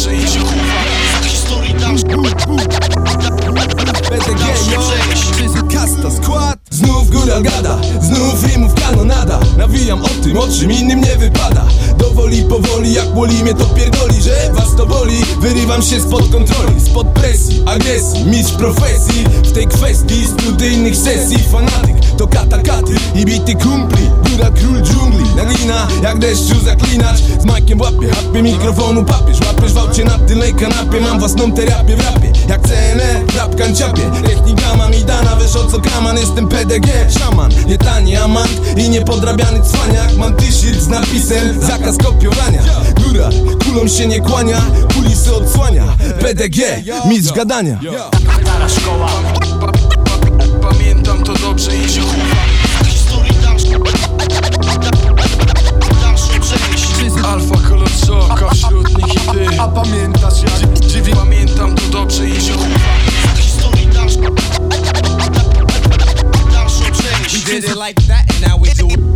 przeje się kurwa Za historii dam BDG, Kasta, skład. Znów góral gada, znów rimów kanonada. Nawijam o tym, o czym innym nie wypada. Dowoli, powoli, jak boli mnie to pierdoli Że was to boli, wyrywam się spod kontroli Spod presji, agresji, mistrz profesji W tej kwestii studyjnych sesji. Fanatyk, to katakaty i bity kumpli. Góra król dżungli, naglina jak deszczu zaklinacz. Z majkiem łapie, hapie mikrofonu papież. Łapiesz w aucie na tylnej kanapie. Mam własną terapię w rapie Jak CNE, rap kanciapie. Technika ma mi dana, wiesz o co kaman? Jestem PDG, szaman, nie tani amant I niepodrabiany cwaniak. Mam t-shirt z napisem zakaz kopiowania. Góra, kulą się nie kłania Kulisy odsłania. PDG, mistrz gadania. Szkoła pamiętasz Ja dziwi pamiętam to dobrze i się historii dalszą Dalszą część We did it like that and now we do it.